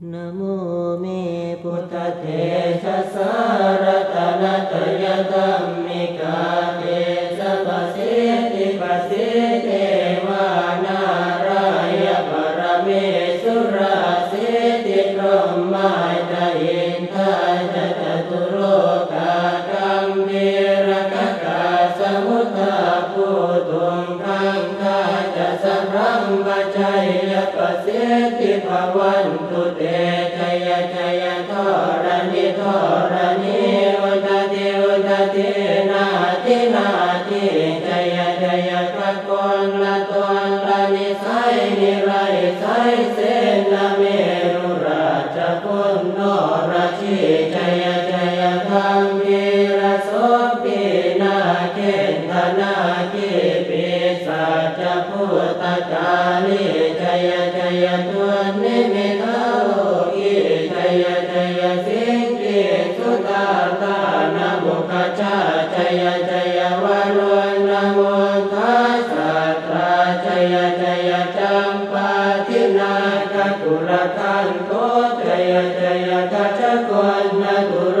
नमो मे पुतदेश सरतनत यदमे केश वसे बसेते จะสัพพัมปชัยยปะสิติภวันตุเตชยชยทรณิทรณิอุตติอุตตินาทินาทิชยชยพระกลละตนละนิสัยนิไรไสเสนาเมรุราชพุนโนราชีชยชยธรรมีรโสปีนาเกณฑนาคิปิสั จพุทธกาลีชยชยตุนิมิตาโลกีชยชยสิงกิสุตาตานามุขชาชยชยวรุณนะโมทัสสะตราชยชยจัมปาทินาคกุลคันโตชยชยกัจจกวนนะกุร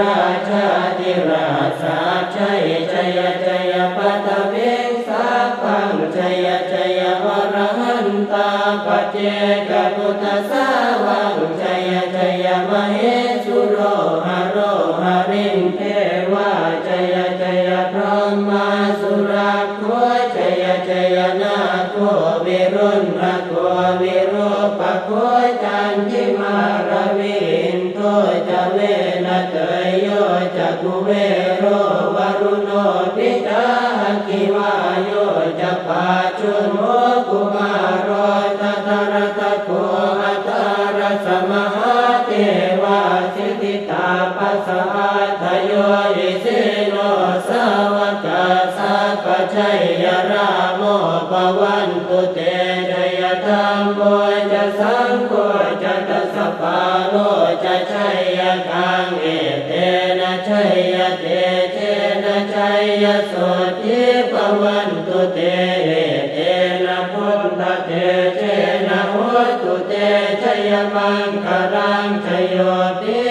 ปเจกพุทธสาวังชยชยมเหสุโรหโรหรินเทวาชยชยพรหมาสุราโคชยชยนาโควิรุณระโควิรูปโคจันทิมารวินโทจะเวนะเตยโยจะกุเวโรวรุโนปิตาคิวาโยจะปาชุโม สสะทโยอิสิโนสาวกาสัพชัยยราโมปวันตุเตชยธรรมโมจะสังโฆจะตัสสะปาโลจะชัยยกังเอเตนะชัยยเตเจนะชัยยโสทิปวันตุเตเอเตนะพุทธเตเจนะโหตุเตชัยมังคารังชยโยติ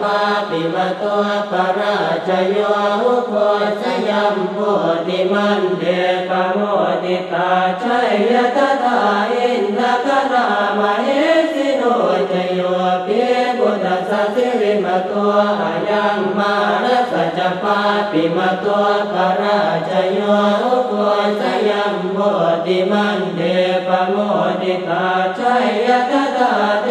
ปาติมโตปราชโยอุโคสยัมโมติมันเดปโมติตาชัยยตตาพระมกนาชโยปิพุทธสัสสิริมโตอายัมมารัสสัจปาติมโตปราชโยโคสยัมโมติมันเดปโมติตาชัยยตตาอินทกนามเหสิโรชโยปิพุทธสัสสิริมโตอายังมารัจปาปิมโตปราชโยอุโคสยัมโมติมันเดปโมติตาชัยยตตาเ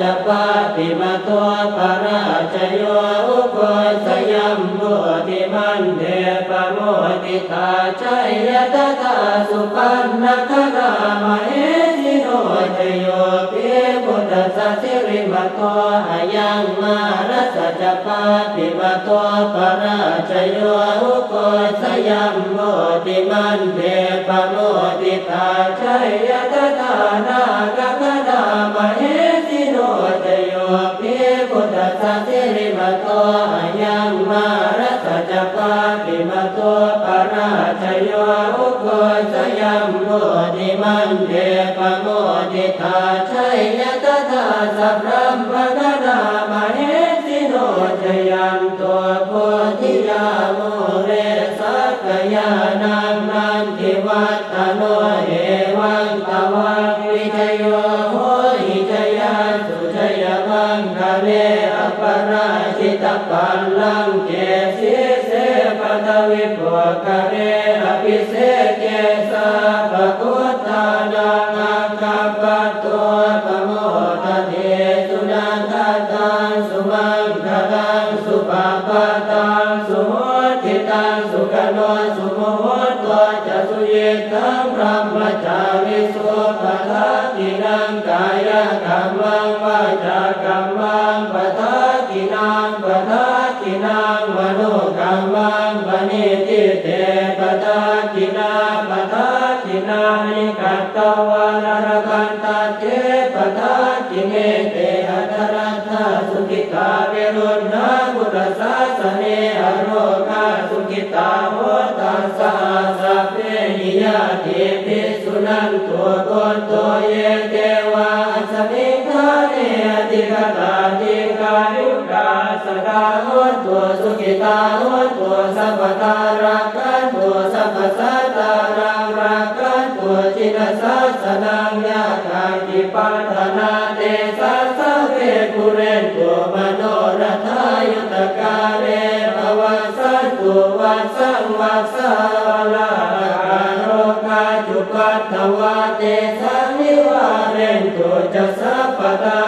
จปาปิมโตปราชโยอุโคสยัมโมติมันเดปโมติตาชัยยตตาสุปันนครามเหสิโนชโยปิพุทธสัสสิริมโตอายังมารัสจปาปิมโตปราชโยอุโคสยัมโมติมันเดปโมติตาชัยยตตานากคณามเห สัสสิริมโตอายังมารัสจปาปิมโตปราชโยอุโคสยัมโมติมันเดปโมติตาชัยยะตตาสัพพะกนามเหสิโนจยันตัวโพธิยาโมเรสักยานังนันทิวัตโนเอวังตวังวิจโยโห ปัลลังเกสิเสปตวิปวคะเรอภิเสเกสะปะพุทธานังอาคาปตัวปโมทะเทสุนันทตังสุมังคลังสุปปะตังสุโหติตังสุขโนสุโมโหตัวจะสุเยตังพระมจาริสุปะทาตินังกายกรรมังวาจากรรม งปณิติเตปะทาตินาปะทาตินานิกัตตวานรคันตาเตปะทาติเมเตอัตรัตถสุขิตาเวรุณาพุทธศาสเนอโรคาสุขิตาโหตัสสะสัพเพหิยาเทปิสุนันตัวตนตัวเยเทวาสมิงทาเนอติกตาติกายุกา สดาโหตัวสุขิตาโหตัวสัพพตารักกันตัวสัพพสัตตารังรักกันตัวจินสัสนังยาคาติปัฏนาเตสัสเวกุเรนตัวมโนรัทายุตกาเรภวัสสันตุวัสสังวัสาลาโรกาจุปัตถวาเตสังนิวาเรนตุจะสัพพตากายสุขังเกเตสุขังวรันตุยะธา